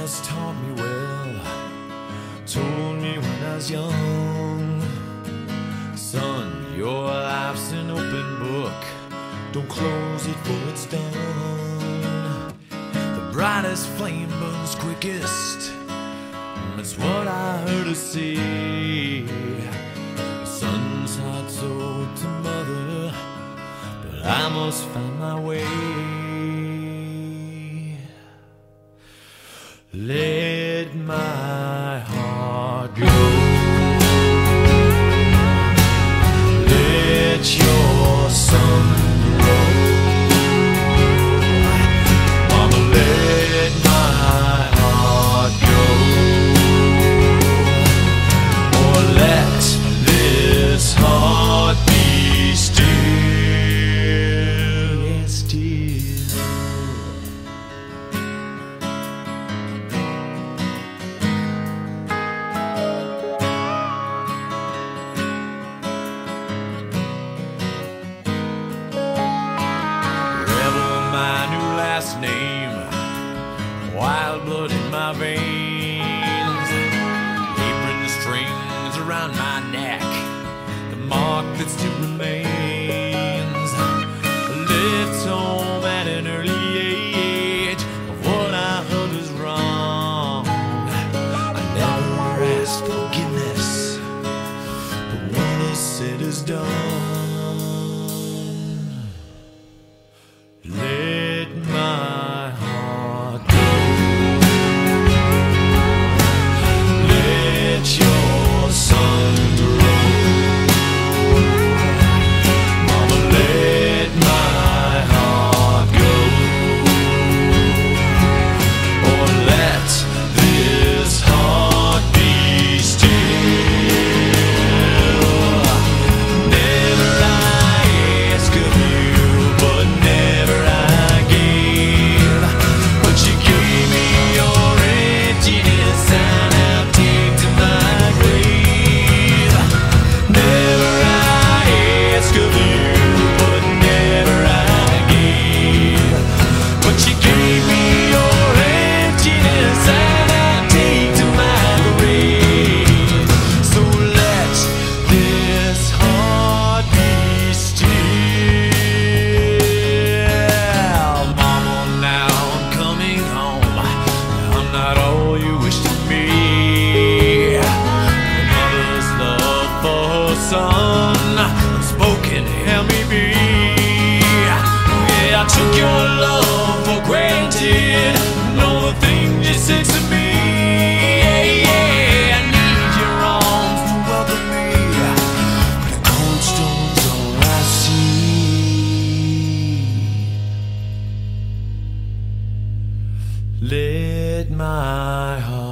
has taught me well Told me when I was young. Son, your life's an open book. Don't close it for it's done. The brightest flame burns quickest. That's what I heard her say. Son's heart's owed to mother But I must find Let my wild blood in my veins, apron strings around my neck, the mark that's too Let my heart.